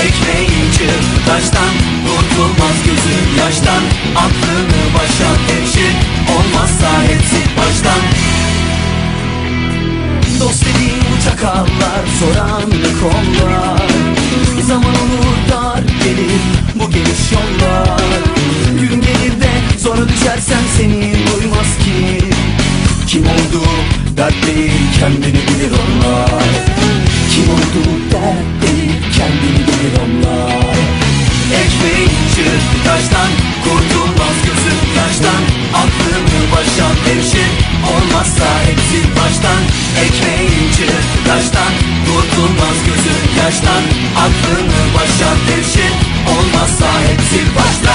Bekleyince taştan Kurtulmaz gözün yaştan Aklını başa devşir Olmazsa hepsi baştan. Dost dediğin çakallar Soran ne kollar. ekmeğinci Taştan kurtulmaz gözün yaştan. Aklını başa devşir Olmazsa hepsi başlar